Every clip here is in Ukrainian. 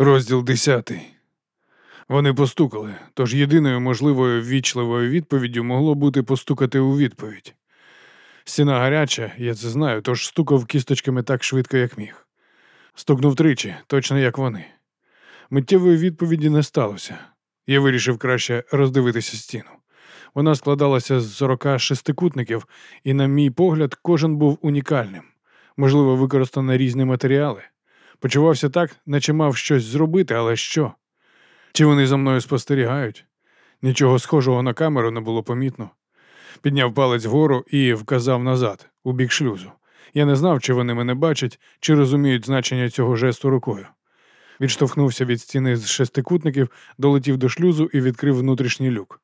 Розділ десятий. Вони постукали, тож єдиною можливою ввічливою відповіддю могло бути постукати у відповідь. Стіна гаряча, я це знаю, тож стукав кісточками так швидко, як міг. Стукнув тричі, точно як вони. Миттєвої відповіді не сталося. Я вирішив краще роздивитися стіну. Вона складалася з 40 шестикутників, і, на мій погляд, кожен був унікальним. Можливо, використано різні матеріали. Почувався так, наче мав щось зробити, але що? Чи вони за мною спостерігають? Нічого схожого на камеру не було помітно. Підняв палець вгору і вказав назад, у бік шлюзу. Я не знав, чи вони мене бачать, чи розуміють значення цього жесту рукою. Відштовхнувся від стіни з шестикутників, долетів до шлюзу і відкрив внутрішній люк.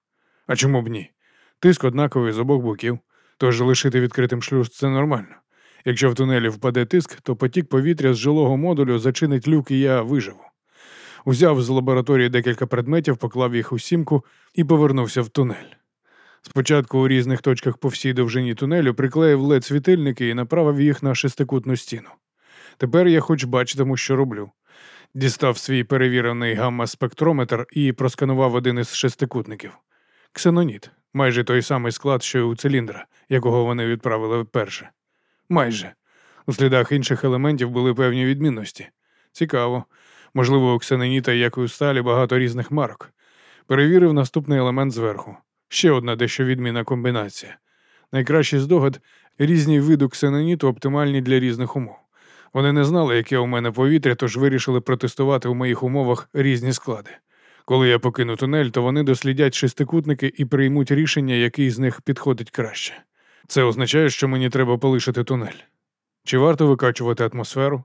А чому б ні? Тиск однаковий з обох боків, тож лишити відкритим шлюз це нормально. Якщо в тунелі впаде тиск, то потік повітря з жилого модулю зачинить люк і я виживу. Узяв з лабораторії декілька предметів, поклав їх у сімку і повернувся в тунель. Спочатку у різних точках по всій довжині тунелю приклеїв лед світильники і направив їх на шестикутну стіну. Тепер я хоч бачитиму, що роблю. Дістав свій перевірений гамма-спектрометр і просканував один із шестикутників. Ксеноніт, майже той самий склад, що й у циліндра, якого вони відправили вперше. Майже. У слідах інших елементів були певні відмінності. Цікаво. Можливо, у ксеноніта, як і у сталі, багато різних марок. Перевірив наступний елемент зверху. Ще одна дещо відмінна комбінація. Найкращий здогад різні види ксеноніту оптимальні для різних умов. Вони не знали, яке у мене повітря, тож вирішили протестувати у моїх умовах різні склади. Коли я покину тунель, то вони дослідять шестикутники і приймуть рішення, який з них підходить краще. Це означає, що мені треба полишити тунель. Чи варто викачувати атмосферу?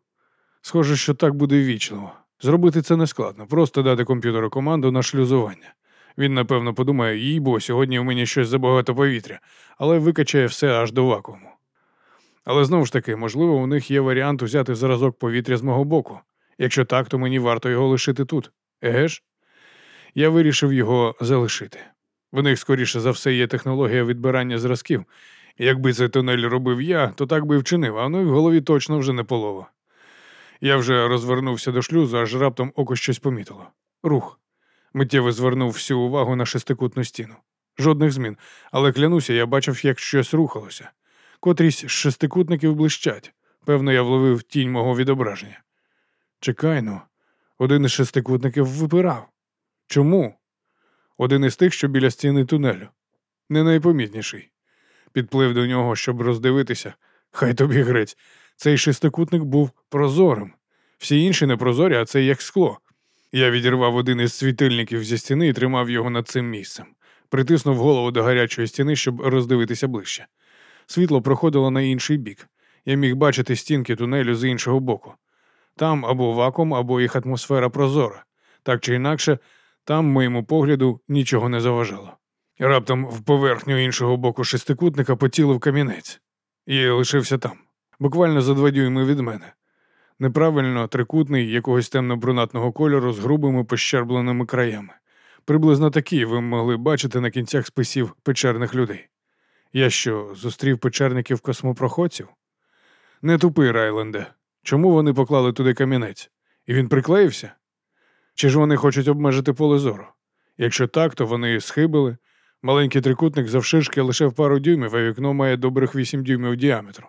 Схоже, що так буде ввічливо. Зробити це нескладно, просто дати комп'ютеру команду на шлюзування. Він, напевно, подумає, їй бо сьогодні у мене щось забагато повітря, але викачає все аж до вакууму. Але знову ж таки, можливо, у них є варіант взяти зразок повітря з мого боку. Якщо так, то мені варто його лишити тут. Еге ж? Я вирішив його залишити. В них, скоріше за все, є технологія відбирання зразків. Якби цей тунель робив я, то так би вчинив, а ну й в голові точно вже не полова. Я вже розвернувся до шлюзу, аж раптом око щось помітило. Рух. Миттєво звернув всю увагу на шестикутну стіну. Жодних змін, але клянуся, я бачив, як щось рухалося. Котрісь з шестикутників блищать. Певно, я вловив тінь мого відображення. Чекай ну, один із шестикутників випирав. Чому? Один із тих, що біля стіни тунелю. Не найпомітніший. Підплив до нього, щоб роздивитися. Хай тобі грець. Цей шестикутник був прозорим. Всі інші не прозорі, а це як скло. Я відірвав один із світильників зі стіни і тримав його над цим місцем. Притиснув голову до гарячої стіни, щоб роздивитися ближче. Світло проходило на інший бік. Я міг бачити стінки тунелю з іншого боку. Там або вакуум, або їх атмосфера прозора. Так чи інакше, там, моєму погляду, нічого не заважало. Раптом в поверхню іншого боку шестикутника поцілив камінець і лишився там, буквально за два дюйми від мене. Неправильно трикутний якогось темно-брунатного кольору з грубими пощербленими краями. Приблизно такі ви могли бачити на кінцях списів печерних людей. Я що, зустрів печерників космопроходців? Не тупий, Райленде. Чому вони поклали туди камінець? І він приклеївся? Чи ж вони хочуть обмежити поле зору? Якщо так, то вони схибили. Маленький трикутник завширшки лише в пару дюймів, а вікно має добрих вісім дюймів діаметру.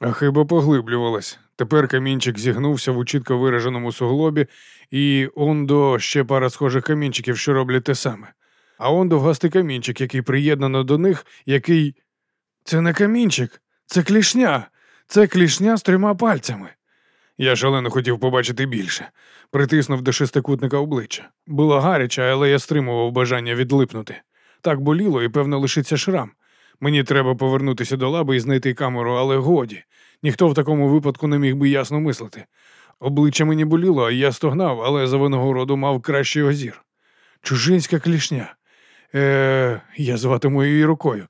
А хиба поглиблювалась. Тепер камінчик зігнувся в чітко вираженому суглобі, і он до ще пара схожих камінчиків, що роблять те саме. А он довгастий камінчик, який приєднано до них, який. Це не камінчик, це клішня, це клішня з трьома пальцями. Я шалено хотів побачити більше, притиснув до шестикутника обличчя. Було гаряче, але я стримував бажання відлипнути. Так боліло і, певно, лишиться шрам. Мені треба повернутися до лаби і знайти камеру, але годі. Ніхто в такому випадку не міг би ясно мислити. Обличчя мені боліло, а я стогнав, але за винагороду мав кращий озір. Чужинська клішня. Е, Я зватиму її рукою.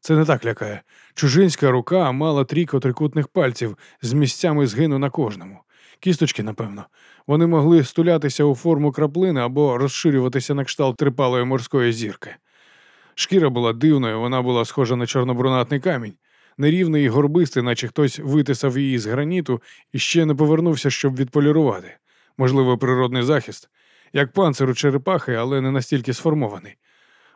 Це не так лякає. Чужинська рука мала трійко трикутних пальців з місцями згину на кожному. Кісточки, напевно. Вони могли стулятися у форму краплини або розширюватися на кшталт трипалої морської зірки. Шкіра була дивною, вона була схожа на чорнобрунатний камінь, нерівний і горбистий, наче хтось витисав її з граніту і ще не повернувся, щоб відполірувати. Можливо, природний захист, як панцир у черепахи, але не настільки сформований.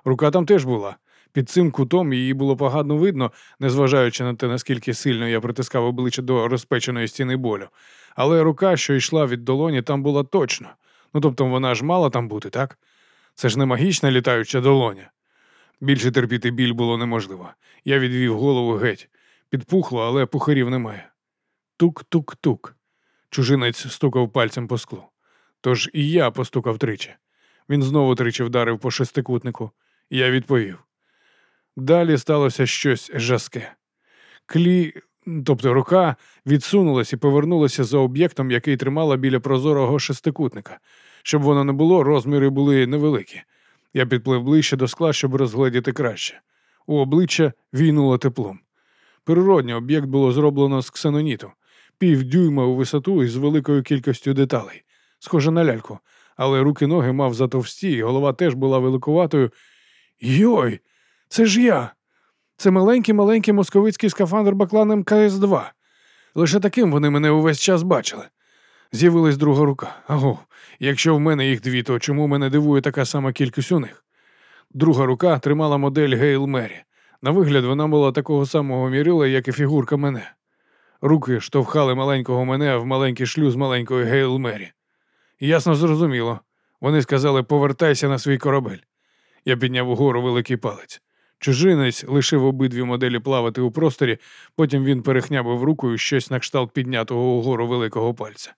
Рука там теж була. Під цим кутом її було погано видно, незважаючи на те, наскільки сильно я притискав обличчя до розпеченої стіни болю. Але рука, що йшла від долоні, там була точно. Ну тобто вона ж мала там бути, так? Це ж не магічна літаюча долоня. Більше терпіти біль було неможливо. Я відвів голову геть. Підпухло, але пухарів немає. Тук-тук-тук. Чужинець стукав пальцем по склу. Тож і я постукав тричі. Він знову тричі вдарив по шестикутнику. Я відповів. Далі сталося щось жаске. Клі, тобто рука, відсунулася і повернулася за об'єктом, який тримала біля прозорого шестикутника. Щоб воно не було, розміри були невеликі. Я підплив ближче до скла, щоб розгледіти краще. У обличчя війнуло теплом. Природньо об'єкт було зроблено з ксеноніту, пів дюйма у висоту і з великою кількістю деталей, схоже на ляльку, але руки ноги мав затовсті, і голова теж була великуватою. Йой, це ж я! Це маленький маленький московицький скафандр бакланом КС-2. Лише таким вони мене увесь час бачили. З'явилась друга рука. Аго, якщо в мене їх дві, то чому мене дивує така сама кількість у них? Друга рука тримала модель Гейл Мері. На вигляд, вона була такого самого мірила, як і фігурка мене. Руки штовхали маленького мене в маленький шлюз маленької Гейл Мері. Ясно зрозуміло. Вони сказали повертайся на свій корабель. Я підняв угору великий палець. Чужинець лишив обидві моделі плавати у просторі, потім він перехнябив рукою щось на кшталт піднятого угору великого пальця.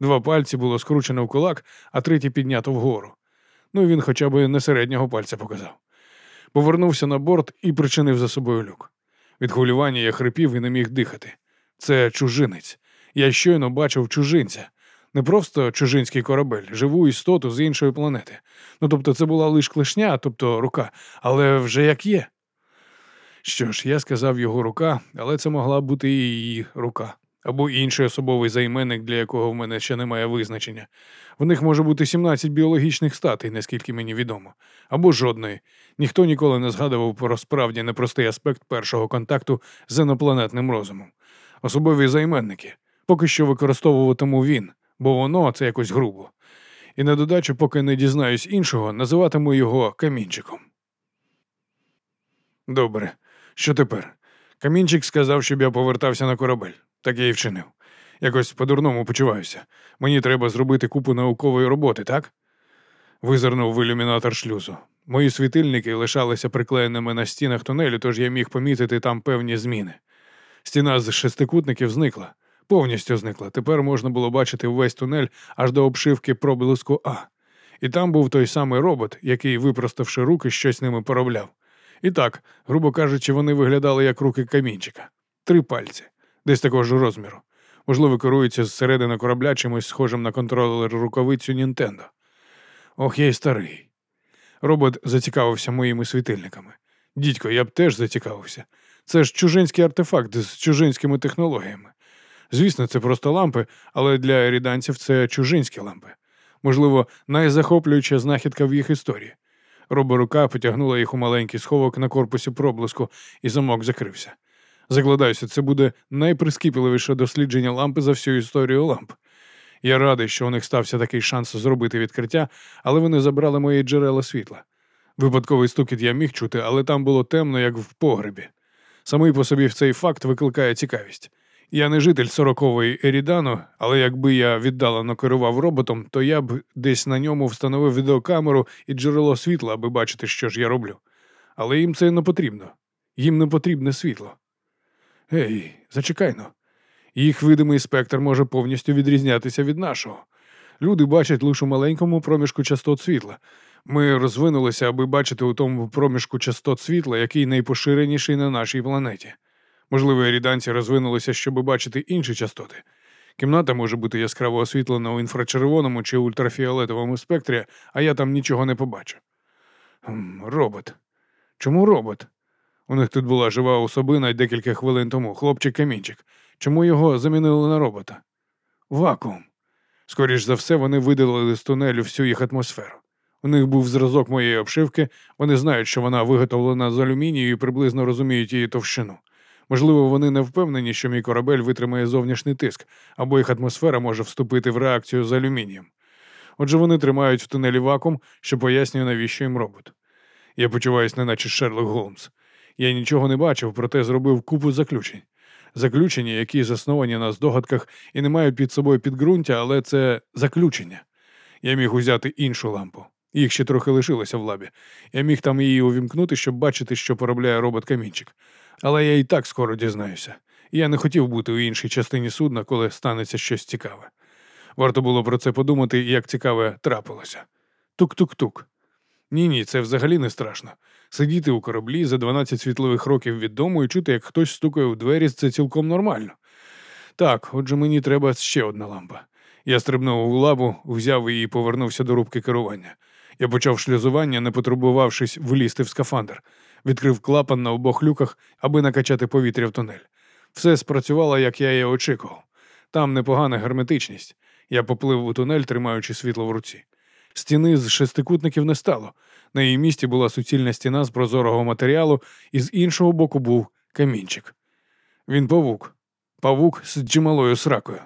Два пальці було скручено в кулак, а третій піднято вгору. Ну він хоча б не середнього пальця показав. Повернувся на борт і причинив за собою люк. Від хвилювання я хрипів і не міг дихати. Це чужинець. Я щойно бачив чужинця. Не просто чужинський корабель, живу істоту з іншої планети. Ну тобто це була лиш клешня, тобто рука, але вже як є. Що ж, я сказав його рука, але це могла бути і її рука, або інший особовий займенник, для якого в мене ще немає визначення. В них може бути 17 біологічних статей, наскільки мені відомо, або жодної. Ніхто ніколи не згадував про справді непростий аспект першого контакту з інопланетним розумом. Особові займенники. Поки що використовуватиму він, бо воно це якось грубо. І на додачу, поки не дізнаюсь іншого, називатиму його камінчиком. Добре, що тепер? Камінчик сказав, щоб я повертався на корабель. Так я і вчинив. Якось по-дурному почуваюся. Мені треба зробити купу наукової роботи, так? Визирнув в ілюмінатор шлюзу. Мої світильники лишалися приклеєними на стінах тунелю, тож я міг помітити там певні зміни. Стіна з шестикутників зникла, повністю зникла. Тепер можна було бачити весь тунель аж до обшивки проблиску А. І там був той самий робот, який, випроставши руки, щось ними поробляв. І так, грубо кажучи, вони виглядали як руки камінчика. Три пальці, десь такого ж розміру. Можливо, керуються зсередини корабля чимось схожим на контролер рукавицю Нінтендо. Ох, я й старий. Робот зацікавився моїми світильниками. Дідько, я б теж зацікавився. Це ж чужинський артефакт з чужинськими технологіями. Звісно, це просто лампи, але для еріданців це чужинські лампи. Можливо, найзахоплююча знахідка в їх історії. Роборука потягнула їх у маленький сховок на корпусі проблиску, і замок закрився. Закладаюся, це буде найприскіпливіше дослідження лампи за всю історію ламп. Я радий, що у них стався такий шанс зробити відкриття, але вони забрали мої джерела світла. Випадковий стукіт я міг чути, але там було темно, як в погребі. Самий по собі в цей факт викликає цікавість. Я не житель сорокової Ерідану, але якби я віддалено керував роботом, то я б десь на ньому встановив відеокамеру і джерело світла, аби бачити, що ж я роблю. Але їм це не потрібно. Їм не потрібне світло. Ей, зачекайно. Їх видимий спектр може повністю відрізнятися від нашого. Люди бачать лише у маленькому проміжку частот світла. Ми розвинулися, аби бачити у тому проміжку частот світла, який найпоширеніший на нашій планеті. Можливо, ріданці розвинулися, щоб бачити інші частоти. Кімната може бути яскраво освітлена у інфрачервоному чи ультрафіолетовому спектрі, а я там нічого не побачу. Робот. Чому робот? У них тут була жива особина декілька хвилин тому, хлопчик камінчик. Чому його замінили на робота? Вакуум. Скоріш за все, вони видалили з тунелю всю їх атмосферу. У них був зразок моєї обшивки, вони знають, що вона виготовлена з алюмінію і приблизно розуміють її товщину. Можливо, вони не впевнені, що мій корабель витримає зовнішній тиск, або їх атмосфера може вступити в реакцію з алюмінієм. Отже, вони тримають в тунелі вакуум, що пояснює, навіщо їм робот. Я почуваюся, неначе Шерлок Голмс. Я нічого не бачив, проте зробив купу заключень. Заключення, які засновані на здогадках і не мають під собою підґрунтя, але це заключення. Я міг узяти іншу лампу. Їх ще трохи лишилося в лабі. Я міг там її увімкнути, щоб бачити, що поробляє робот камінчик. Але я і так скоро дізнаюся. Я не хотів бути у іншій частині судна, коли станеться щось цікаве. Варто було про це подумати, як цікаве трапилося. Тук-тук-тук. Ні, ні, це взагалі не страшно. Сидіти у кораблі за 12 світлових років від дому і чути, як хтось стукає в двері, це цілком нормально. Так, отже, мені треба ще одна лампа. Я стрибнув у лабу, взяв її і повернувся до рубки керування. Я почав шлюзування, не потребувавшись влізти в скафандр, відкрив клапан на обох люках, аби накачати повітря в тунель. Все спрацювало, як я і очікував. Там непогана герметичність. Я поплив у тунель, тримаючи світло в руці. Стіни з шестикутників не стало. На її місці була суцільна стіна з прозорого матеріалу, і з іншого боку був камінчик. Він павук, павук з джималою сракою.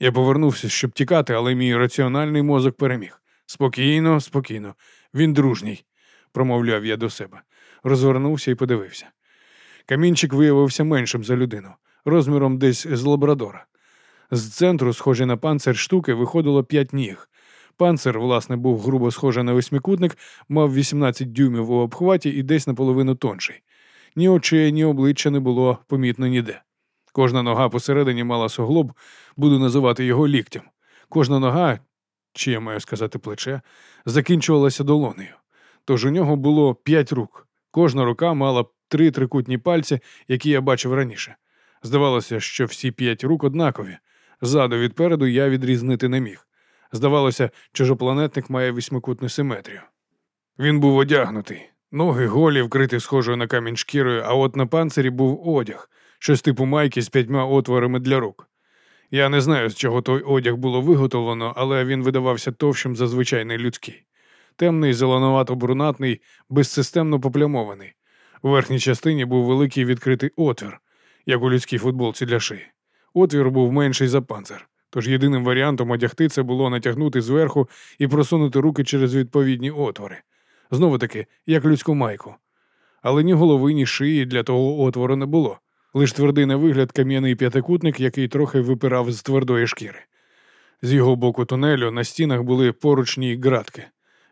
Я повернувся, щоб тікати, але мій раціональний мозок переміг. Спокійно, спокійно, він дружній, промовляв я до себе. Розвернувся і подивився. Камінчик виявився меншим за людину, розміром десь з лабрадора. З центру, схожий на панцир штуки, виходило п'ять ніг. Панцир, власне, був грубо схожий на восьмикутник, мав 18 дюймів у обхваті і десь наполовину тонший. Ні очей, ні обличчя не було помітно ніде. Кожна нога посередині мала суглоб, буду називати його ліктем. Кожна нога, чи я маю сказати плече, закінчувалася долонею. Тож у нього було п'ять рук. Кожна рука мала три трикутні пальці, які я бачив раніше. Здавалося, що всі п'ять рук однакові. Ззаду відпереду я відрізнити не міг. Здавалося, чужопланетник має восьмикутну симетрію. Він був одягнутий, ноги голі, вкриті схожою на камінь шкірою, а от на панцирі був одяг, щось типу майки з п'ятьма отворами для рук. Я не знаю, з чого той одяг було виготовлено, але він видавався товщим за звичайний людський. Темний, зеленувато-брунатний, безсистемно поплямований. У верхній частині був великий відкритий отвір, як у людській футболці для шиї. Отвір був менший за панцир. Тож єдиним варіантом одягти це було натягнути зверху і просунути руки через відповідні отвори. Знову таки, як людську майку. Але ні голови, ні шиї для того отвору не було. Лиш твердий на вигляд кам'яний п'ятикутник, який трохи випирав з твердої шкіри. З його боку тунелю на стінах були поручні ґратки.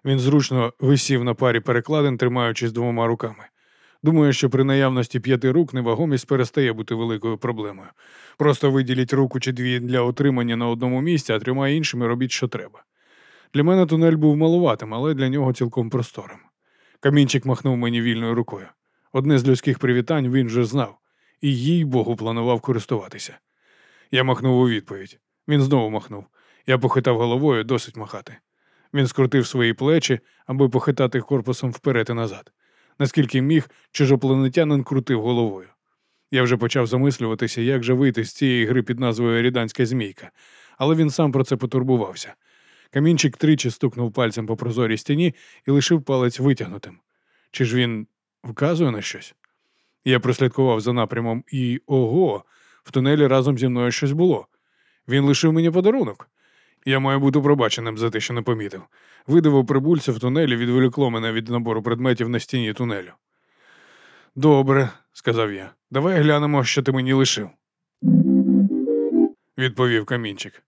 Він зручно висів на парі перекладин, тримаючись двома руками. Думаю, що при наявності п'яти рук невагомість перестає бути великою проблемою. Просто виділіть руку чи дві для отримання на одному місці, а трьома іншими робіть, що треба. Для мене тунель був малуватим, але для нього цілком просторим. Камінчик махнув мені вільною рукою. Одне з людських привітань він вже знав, і їй Богу планував користуватися. Я махнув у відповідь. Він знову махнув. Я похитав головою досить махати. Він скрутив свої плечі, аби похитати корпусом вперед і назад. Наскільки міг, чужопланетянин крутив головою. Я вже почав замислюватися, як же вийти з цієї гри під назвою Ріданська змійка, але він сам про це потурбувався. Камінчик тричі стукнув пальцем по прозорій стіні і лишив палець витягнутим. Чи ж він вказує на щось? Я прослідкував за напрямом і ого, в тунелі разом зі мною щось було. Він лишив мені подарунок. Я маю бути пробаченим за те, що не помітив. Видавив прибульця в тунелі, відволікло мене від набору предметів на стіні тунелю. Добре, сказав я. Давай глянемо, що ти мені лишив. Відповів камінчик.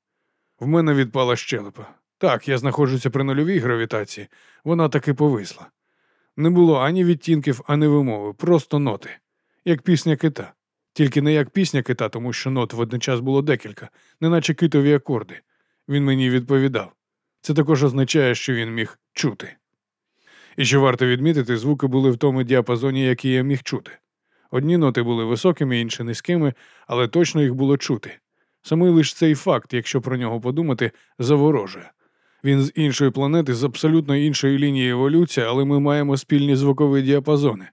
В мене відпала щелепа. Так, я знаходжуся при нульовій гравітації, вона таки повисла. Не було ані відтінків, ані вимови, просто ноти, як пісня кита. Тільки не як пісня кита, тому що нот водночас було декілька, неначе китові акорди. Він мені відповідав. Це також означає, що він міг чути. І що варто відмітити, звуки були в тому діапазоні, який я міг чути. Одні ноти були високими, інші низькими, але точно їх було чути. Самий лише цей факт, якщо про нього подумати, заворожує. Він з іншої планети, з абсолютно іншої лінії еволюції, але ми маємо спільні звукові діапазони.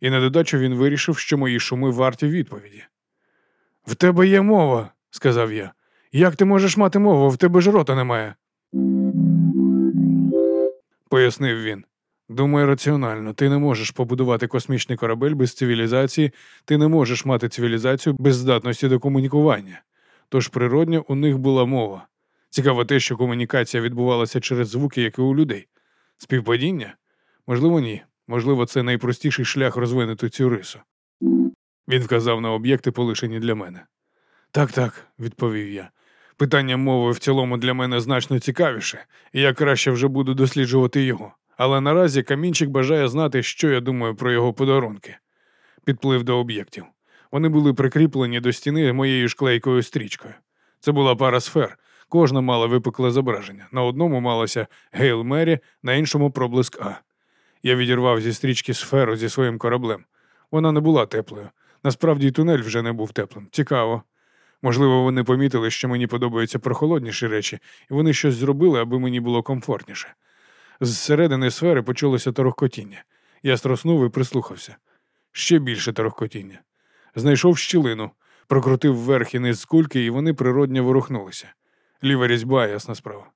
І на додачу він вирішив, що мої шуми варті відповіді. В тебе є мова, сказав я. Як ти можеш мати мову? В тебе ж рота немає. Пояснив він. Думаю, раціонально, ти не можеш побудувати космічний корабель без цивілізації, ти не можеш мати цивілізацію без здатності до комунікування. Тож природньо у них була мова. Цікаво те, що комунікація відбувалася через звуки, як і у людей. Співпадіння? Можливо, ні. Можливо, це найпростіший шлях розвинути цю рису. Він вказав на об'єкти, полишені для мене. Так, так, відповів я. Питання мови в цілому для мене значно цікавіше, і я краще вже буду досліджувати його. Але наразі камінчик бажає знати, що я думаю про його подарунки. Підплив до об'єктів. Вони були прикріплені до стіни моєю шклейкою стрічкою. Це була пара сфер. Кожна мала випукле зображення. На одному малося Гейл Мері, на іншому проблиск А. Я відірвав зі стрічки сферу зі своїм кораблем. Вона не була теплою. Насправді тунель вже не був теплим. Цікаво. Можливо, вони помітили, що мені подобаються прохолодніші речі, і вони щось зробили, аби мені було комфортніше. З середини сфери почулося торохкотіння. Я строснув і прислухався. Ще більше торохкотіння. Знайшов щілину, прокрутив вверх і низ кульки, і вони природньо ворухнулися. Ліва різьба, ясна справа.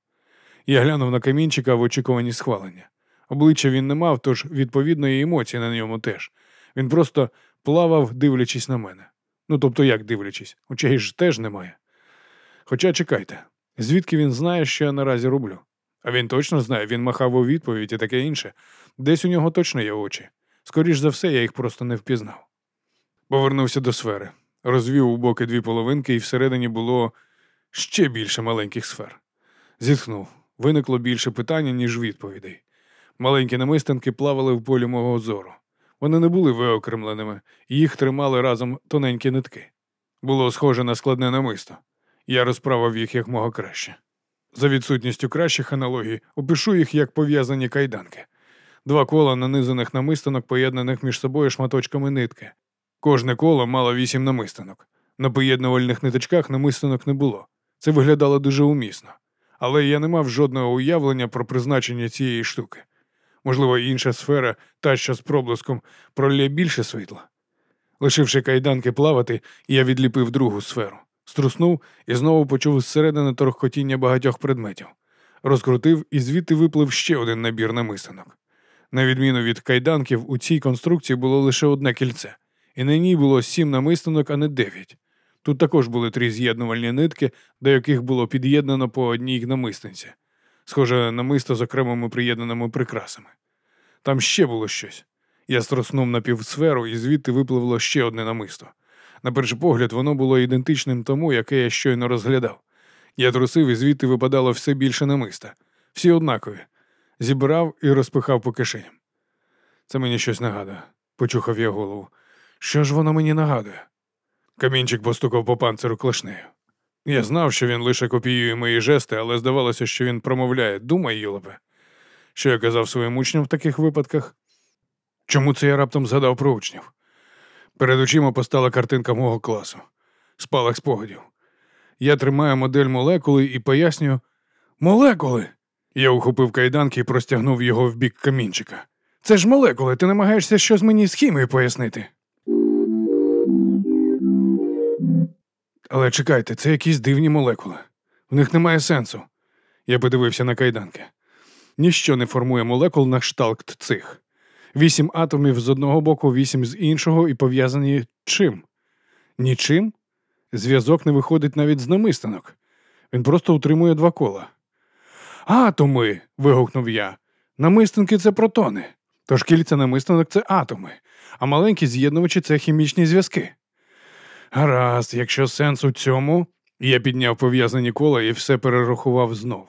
Я глянув на камінчика в очікуванні схвалення. Обличчя він не мав, тож відповідно і емоції на ньому теж. Він просто плавав, дивлячись на мене. Ну тобто як дивлячись, очей ж теж немає. Хоча чекайте, звідки він знає, що я наразі роблю? А він точно знає, він махав у відповідь і таке інше. Десь у нього точно є очі. Скоріш за все, я їх просто не впізнав. Повернувся до сфери, розвів у боки дві половинки, і всередині було ще більше маленьких сфер. Зітхнув. Виникло більше питання, ніж відповідей. Маленькі намистинки плавали в полі мого зору. Вони не були виокремленими, їх тримали разом тоненькі нитки. Було схоже на складне намисто. Я розправив їх як мого краще. За відсутністю кращих аналогій опишу їх як пов'язані кайданки. Два кола нанизаних намистинок, поєднаних між собою шматочками нитки. Кожне коло мало вісім намистинок. На поєднувальних ниточках намистинок не було. Це виглядало дуже умісно. Але я не мав жодного уявлення про призначення цієї штуки. Можливо, інша сфера, та що з проблиском, пролє більше світла. Лишивши кайданки плавати, я відліпив другу сферу, струснув і знову почув зсередини торохкотіння багатьох предметів. Розкрутив і звідти виплив ще один набір намистинок. На відміну від кайданків, у цій конструкції було лише одне кільце, і на ній було сім намистинок, а не дев'ять. Тут також були три з'єднувальні нитки, до яких було під'єднано по одній намистинці схоже на мисто з окремими приєднаними прикрасами. Там ще було щось. Я строснув на півсферу і звідти випливло ще одне намисто. На перший погляд, воно було ідентичним тому, яке я щойно розглядав. Я трусив і звідти випадало все більше намиста. Всі однакові. Зібрав і розпихав по кишеням. Це мені щось нагадує, почухав я голову. Що ж воно мені нагадує? Камінчик постукав по панциру клашнею. Я знав, що він лише копіює мої жести, але здавалося, що він промовляє Думай, Йолопе. Що я казав своїм учням в таких випадках? Чому це я раптом згадав про учнів? Перед очима постала картинка мого класу, спалах спогадів. Я тримаю модель молекули і пояснюю Молекули. Я ухопив кайданки і простягнув його в бік камінчика. Це ж молекули, ти намагаєшся щось мені з хімією пояснити. Але чекайте, це якісь дивні молекули. В них немає сенсу. Я подивився на кайданки. Ніщо не формує молекул на кшталт цих. Вісім атомів з одного боку, вісім з іншого і пов'язані чим? Нічим? Зв'язок не виходить навіть з намистинок. Він просто утримує два кола. Атоми. вигукнув я. Намистинки це протони. Тож кільця намистинок це атоми, а маленькі з'єднувачі це хімічні зв'язки. Гаразд, якщо сенс у цьому, я підняв пов'язані кола і все перерахував знову.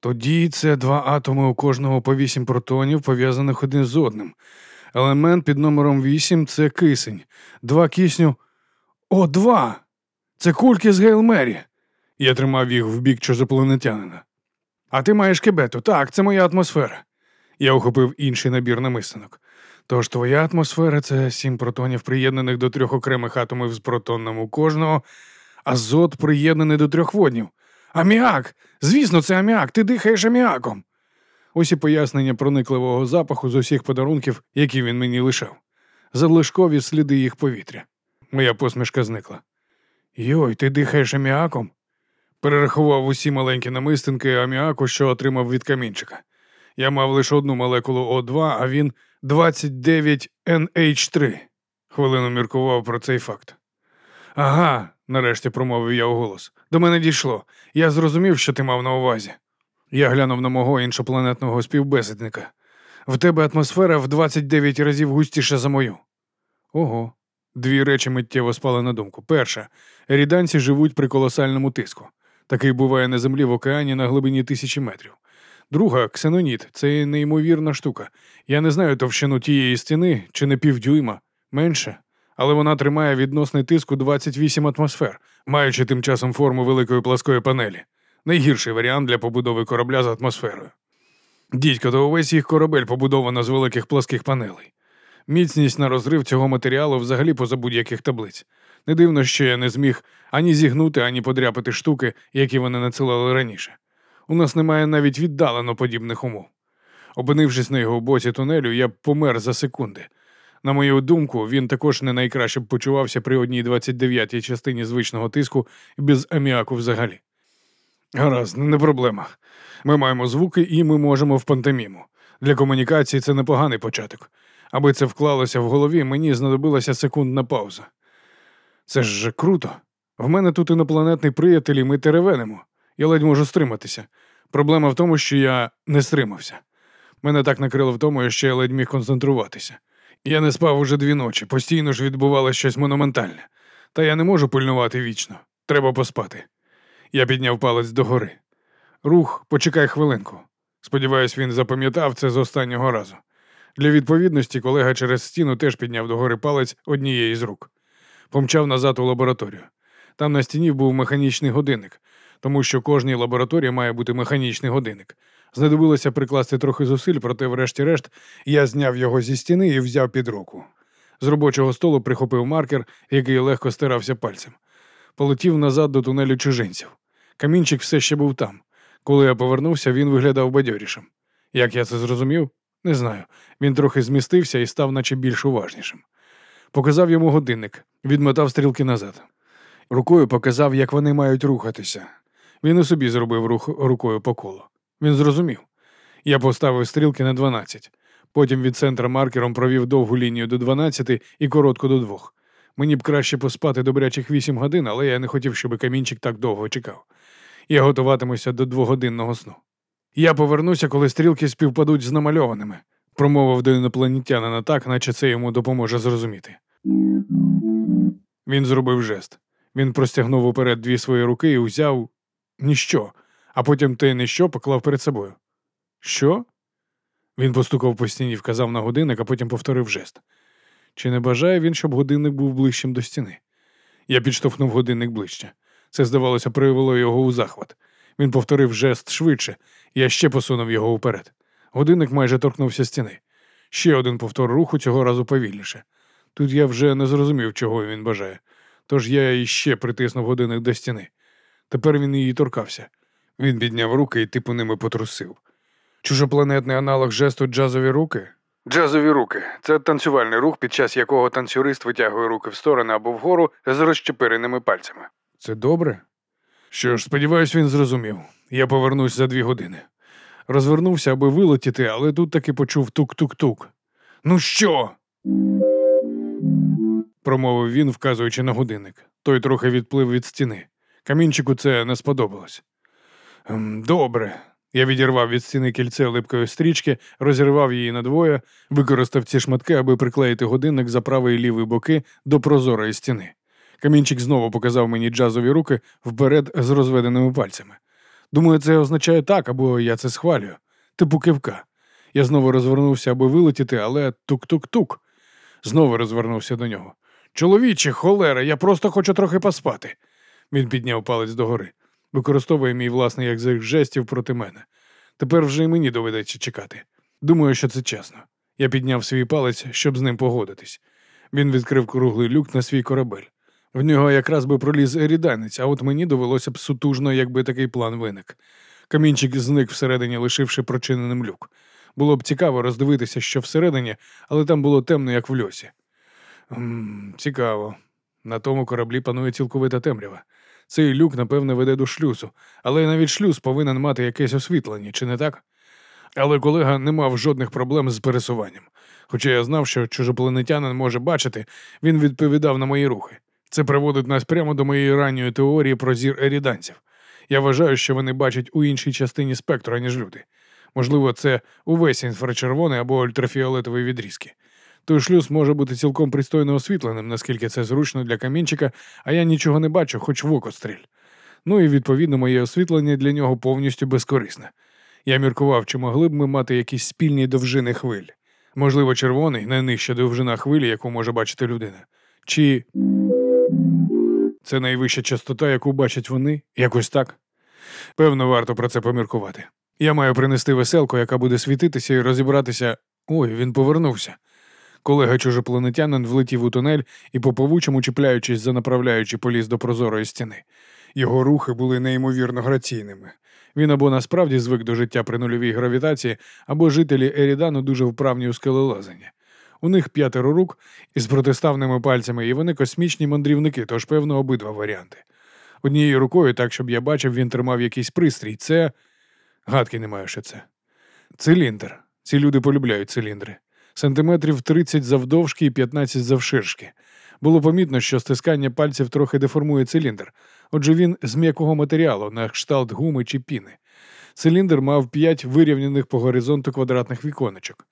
Тоді це два атоми у кожного по вісім протонів, пов'язаних один з одним. Елемент під номером вісім це кисень, два кисню. О, два! Це кульки з Гейлмері. Я тримав їх в бік чужопланетянина. А ти маєш кебету. Так, це моя атмосфера. Я охопив інший набір намисинок. Тож твоя атмосфера це сім протонів, приєднаних до трьох окремих атомів з протоном у кожного, азот приєднаний до трьох воднів. Аміак! Звісно, це аміак, ти дихаєш аміаком. Ось і пояснення проникливого запаху з усіх подарунків, які він мені лишав. Залишкові сліди їх повітря. Моя посмішка зникла. Йой, ти дихаєш аміаком? Перерахував усі маленькі намистинки аміаку, що отримав від камінчика. Я мав лише одну молекулу О2, а він 29NH3. Хвилину міркував про цей факт. Ага, нарешті промовив я уголос. До мене дійшло. Я зрозумів, що ти мав на увазі. Я глянув на мого іншопланетного співбесідника. В тебе атмосфера в 29 разів густіша за мою. Ого. Дві речі миттєво спали на думку. Перша, ріданці живуть при колосальному тиску. Такий буває на землі в океані на глибині тисячі метрів. Друга ксеноніт це неймовірна штука. Я не знаю товщину тієї стіни чи не півдюйма, менше, але вона тримає відносний тиск у 28 атмосфер, маючи тим часом форму великої пласкої панелі. Найгірший варіант для побудови корабля з атмосферою. Дідько, то увесь їх корабель побудовано з великих пласких панелей. Міцність на розрив цього матеріалу взагалі поза будь-яких таблиць. Не дивно, що я не зміг ані зігнути, ані подряпати штуки, які вони надсилали раніше. У нас немає навіть віддалено подібних умов. Опинившись на його боці тунелю, я помер за секунди. На мою думку, він також не найкраще б почувався при одній 29-й частині звичного тиску без аміаку взагалі. Гаразд, не проблема. Ми маємо звуки і ми можемо в пантоміму. Для комунікації це непоганий початок. Аби це вклалося в голові, мені знадобилася секундна пауза. Це ж круто. В мене тут інопланетний приятель, і ми теревенимо. Я ледь можу стриматися. Проблема в тому, що я не стримався. Мене так накрило в тому, що я ледь міг концентруватися. Я не спав уже дві ночі, постійно ж відбувалося щось монументальне. Та я не можу пильнувати вічно. Треба поспати. Я підняв палець догори. Рух, почекай хвилинку. Сподіваюсь, він запам'ятав це з останнього разу. Для відповідності колега через стіну теж підняв догори палець однієї з рук. Помчав назад у лабораторію. Там на стіні був механічний годинник, тому що кожній лабораторії має бути механічний годинник. Знадобилося прикласти трохи зусиль, проте, врешті-решт, я зняв його зі стіни і взяв під руку. З робочого столу прихопив маркер, який легко стирався пальцем. Полетів назад до тунелю чужинців. Камінчик все ще був там. Коли я повернувся, він виглядав бадьорішим. Як я це зрозумів? Не знаю. Він трохи змістився і став, наче більш уважнішим. Показав йому годинник, відмотав стрілки назад. Рукою показав, як вони мають рухатися. Він і собі зробив рух рукою по колу. Він зрозумів. Я поставив стрілки на 12. Потім від центра маркером провів довгу лінію до 12 і коротку до 2. Мені б краще поспати добрячих 8 годин, але я не хотів, щоб камінчик так довго чекав. Я готуватимуся до двогодинного сну. Я повернуся, коли стрілки співпадуть з намальованими, промовив до інопланетянина так, наче це йому допоможе зрозуміти. Він зробив жест. Він простягнув уперед дві свої руки і узяв ніщо, а потім те ніщо поклав перед собою. Що? Він постукав по стіні, вказав на годинник, а потім повторив жест. Чи не бажає він, щоб годинник був ближчим до стіни? Я підштовхнув годинник ближче. Це, здавалося, привело його у захват. Він повторив жест швидше, я ще посунув його вперед. Годинник майже торкнувся стіни. Ще один повтор руху цього разу повільніше. Тут я вже не зрозумів, чого він бажає. Тож я іще притиснув годинник до стіни. Тепер він її торкався. Він підняв руки і типу ними потрусив. Чужопланетний аналог жесту джазові руки? Джазові руки це танцювальний рух, під час якого танцюрист витягує руки в сторони або вгору з розчепиреними пальцями. Це добре? Що ж, сподіваюсь, він зрозумів. Я повернусь за дві години. Розвернувся, аби вилетіти, але тут таки почув тук-тук-тук. Ну що? промовив він, вказуючи на годинник. Той трохи відплив від стіни. Камінчику це не сподобалось. «Ем, Добре. Я відірвав від стіни кільце липкої стрічки, розірвав її надвоє, використав ці шматки, аби приклеїти годинник за правий і лівий боки до прозорої стіни. Камінчик знову показав мені джазові руки вперед з розведеними пальцями. Думаю, це означає так, або я це схвалюю. Типу кивка. Я знову розвернувся, аби вилетіти, але тук-тук-тук. Знову розвернувся до нього. Чоловіче, холера, я просто хочу трохи поспати. Він підняв палець догори. Використовує мій власний язик жестів проти мене. Тепер вже й мені доведеться чекати. Думаю, що це чесно. Я підняв свій палець, щоб з ним погодитись. Він відкрив круглий люк на свій корабель. В нього якраз би проліз ріданець, а от мені довелося б сутужно, якби такий план виник. Камінчик зник всередині, лишивши прочиненим люк. Було б цікаво роздивитися, що всередині, але там було темно, як в льосі. М, Цікаво. На тому кораблі панує цілковита темрява. Цей люк, напевне, веде до шлюзу, але навіть шлюз повинен мати якесь освітлення, чи не так? Але колега не мав жодних проблем з пересуванням. Хоча я знав, що чужопланетянин може бачити, він відповідав на мої рухи. Це приводить нас прямо до моєї ранньої теорії про зір еріданців. Я вважаю, що вони бачать у іншій частині спектру, ніж люди. Можливо, це увесь інфрачервоний або ультрафіолетовий відрізки. Той шлюз може бути цілком пристойно освітленим, наскільки це зручно для камінчика, а я нічого не бачу, хоч в око стріль. Ну і відповідно моє освітлення для нього повністю безкорисне. Я міркував, чи могли б ми мати якісь спільні довжини хвиль. Можливо, червоний найнижча довжина хвилі, яку може бачити людина. Чи це найвища частота, яку бачать вони, якось так? Певно, варто про це поміркувати. Я маю принести веселку, яка буде світитися і розібратися. Ой, він повернувся. Колега чужопланетянин влетів у тунель і, по повучому чіпляючись за направляючи поліз до прозорої стіни. Його рухи були неймовірно граційними. Він або насправді звик до життя при нульовій гравітації, або жителі Ерідану дуже вправні у скелелазанні. У них п'ятеро рук із протиставними пальцями, і вони космічні мандрівники, тож, певно, обидва варіанти. Однією рукою, так щоб я бачив, він тримав якийсь пристрій. Це. Гадки не маю, що це. Циліндр. Ці люди полюбляють циліндри. Сантиметрів 30 завдовжки і 15 завширшки. Було помітно, що стискання пальців трохи деформує циліндр. Отже, він з м'якого матеріалу, на кшталт гуми чи піни. Циліндр мав п'ять вирівняних по горизонту квадратних віконечок.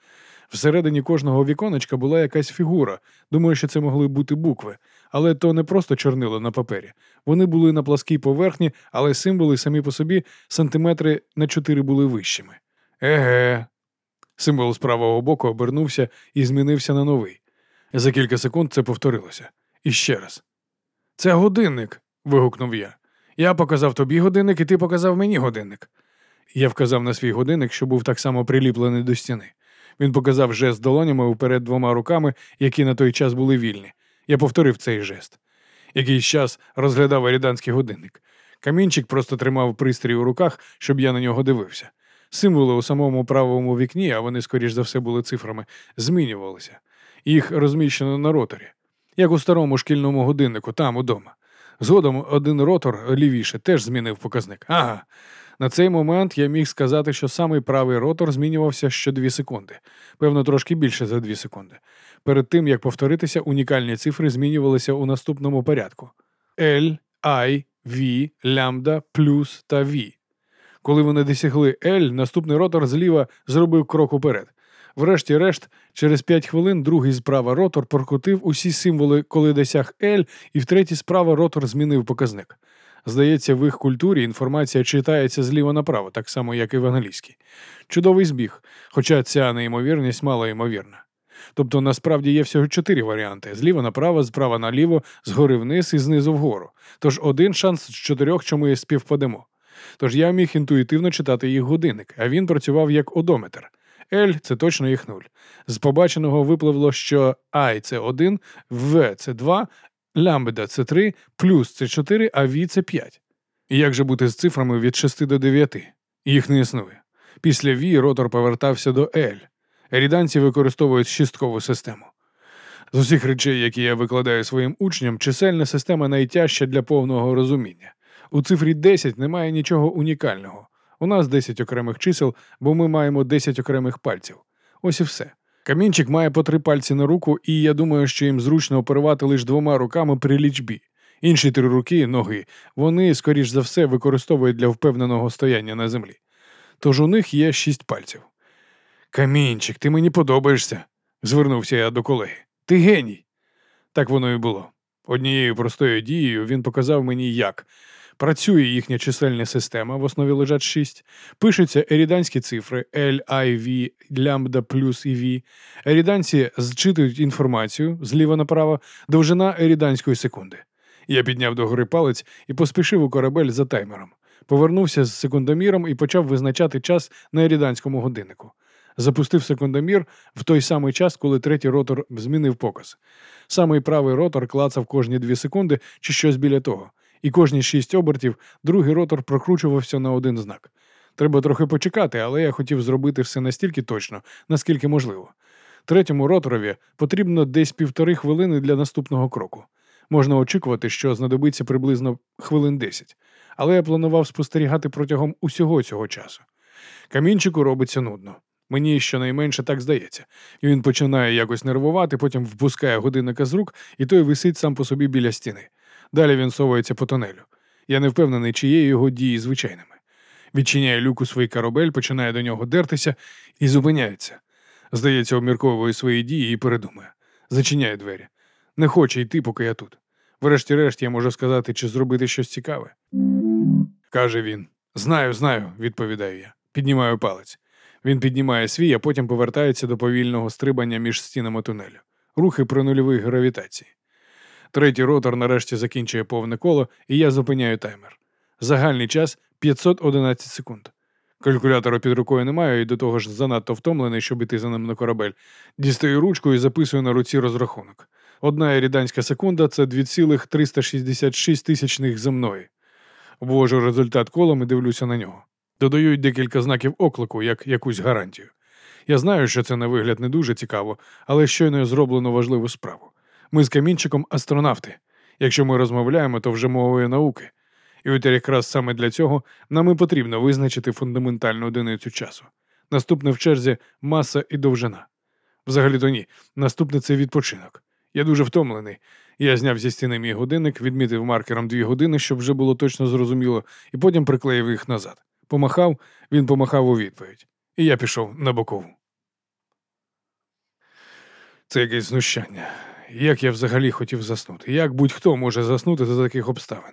Всередині кожного віконечка була якась фігура. Думаю, що це могли бути букви, але то не просто чорнило на папері. Вони були на пласкій поверхні, але символи самі по собі сантиметри на чотири були вищими. Еге. Символ з правого боку обернувся і змінився на новий. За кілька секунд це повторилося. І ще раз. Це годинник. вигукнув я. Я показав тобі годинник, і ти показав мені годинник. Я вказав на свій годинник, що був так само приліплений до стіни. Він показав жест долонями уперед двома руками, які на той час були вільні. Я повторив цей жест. Якийсь час розглядав аріданський годинник. Камінчик просто тримав пристрій у руках, щоб я на нього дивився. Символи у самому правому вікні, а вони, скоріш за все, були цифрами, змінювалися. Їх розміщено на роторі, як у старому шкільному годиннику, там удома. Згодом один ротор лівіше теж змінив показник. Ага. На цей момент я міг сказати, що самий правий ротор змінювався що дві секунди, певно, трошки більше за дві секунди. Перед тим як повторитися, унікальні цифри змінювалися у наступному порядку: L, I, V, лямбда, плюс та V. Коли вони досягли L, наступний ротор зліва зробив крок уперед. Врешті-решт, через п'ять хвилин другий справа ротор прокрутив усі символи, коли досяг L, і втретій справа ротор змінив показник. Здається, в їх культурі інформація читається зліва направо, так само, як і в англійській. Чудовий збіг, хоча ця неймовірність мало ймовірна. Тобто насправді є всього чотири варіанти: зліва направо, справа наліво, згори вниз і знизу вгору. Тож один шанс з чотирьох, чому і співпадемо. Тож я міг інтуїтивно читати їх годинник, а він працював як одометр. L – це точно їх нуль. З побаченого випливло, що I – це 1, V – це 2, лямбда це 3, плюс це 4, а V – це 5. І як же бути з цифрами від 6 до 9? Їх не існує. Після V ротор повертався до L. Ріданці використовують шісткову систему. З усіх речей, які я викладаю своїм учням, чисельна система найтяжча для повного розуміння. У цифрі 10 немає нічого унікального. У нас 10 окремих чисел, бо ми маємо 10 окремих пальців. Ось і все. Камінчик має по три пальці на руку, і я думаю, що їм зручно оперувати лише двома руками при лічбі. Інші три руки, ноги, вони, скоріш за все, використовують для впевненого стояння на землі. Тож у них є шість пальців. Камінчик, ти мені подобаєшся, звернувся я до колеги. Ти геній. Так воно і було. Однією простою дією він показав мені, як Працює їхня чисельна система, в основі лежать 6. Пишуться еріданські цифри L, I, V, лямбда плюс і V. Еріданці зчитують інформацію зліва направо, довжина еріданської секунди. Я підняв догори палець і поспішив у корабель за таймером. Повернувся з секундоміром і почав визначати час на еріданському годиннику. Запустив секундомір в той самий час, коли третій ротор змінив показ. Самий правий ротор клацав кожні дві секунди чи щось біля того і кожні шість обертів другий ротор прокручувався на один знак. Треба трохи почекати, але я хотів зробити все настільки точно, наскільки можливо. Третьому роторові потрібно десь півтори хвилини для наступного кроку. Можна очікувати, що знадобиться приблизно хвилин десять, але я планував спостерігати протягом усього цього часу. Камінчику робиться нудно. Мені щонайменше так здається. І він починає якось нервувати, потім впускає годинника з рук, і той висить сам по собі біля стіни. Далі він совується по тунелю. Я не впевнений, чи є його дії звичайними. Відчиняє люк у свій корабель, починає до нього дертися і зупиняється. Здається, обмірковує свої дії і передумає. Зачиняє двері. Не хоче йти, поки я тут. Врешті-решт я можу сказати, чи зробити щось цікаве. каже він. Знаю, знаю, відповідаю я. Піднімаю палець. Він піднімає свій, а потім повертається до повільного стрибання між стінами тунелю. Рухи при нульовій гравітації. Третій ротор нарешті закінчує повне коло, і я зупиняю таймер. Загальний час 511 секунд. Калькулятора під рукою немає і до того ж занадто втомлений, щоб іти за ним на корабель. Дістаю ручку і записую на руці розрахунок. Одна іріданська секунда це 2,366 тисячних земної. Ввожу результат колом і дивлюся на нього. Додаю декілька знаків оклику, як якусь гарантію. Я знаю, що це на вигляд не дуже цікаво, але щойно зроблено важливу справу. Ми з камінчиком астронавти. Якщо ми розмовляємо, то вже мовою науки. І от якраз саме для цього нам і потрібно визначити фундаментальну одиницю часу. Наступне в черзі маса і довжина. Взагалі-то ні. Наступне це відпочинок. Я дуже втомлений. Я зняв зі стіни мій годинник, відмітив маркером дві години, щоб вже було точно зрозуміло, і потім приклеїв їх назад. Помахав, він помахав у відповідь. І я пішов на бокову. Це якесь знущання. Як я взагалі хотів заснути? Як будь-хто може заснути за таких обставин?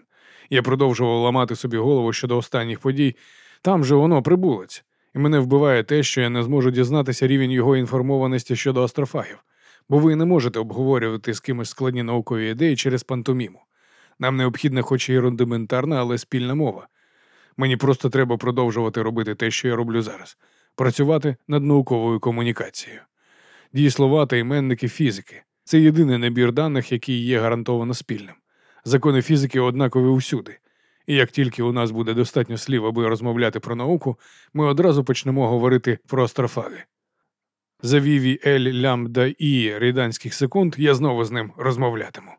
Я продовжував ламати собі голову щодо останніх подій. Там же воно прибулець, і мене вбиває те, що я не зможу дізнатися рівень його інформованості щодо астрофагів, бо ви не можете обговорювати з кимось складні наукові ідеї через пантоміму. Нам необхідна, хоч і рудиментарна, але спільна мова. Мені просто треба продовжувати робити те, що я роблю зараз, працювати над науковою комунікацією. Дієслова та іменники фізики це єдиний набір даних, який є гарантовано спільним. Закони фізики однакові усюди. І як тільки у нас буде достатньо слів, аби розмовляти про науку, ми одразу почнемо говорити про астрофаги. За Віві Ель лямбда І ріданських секунд я знову з ним розмовлятиму.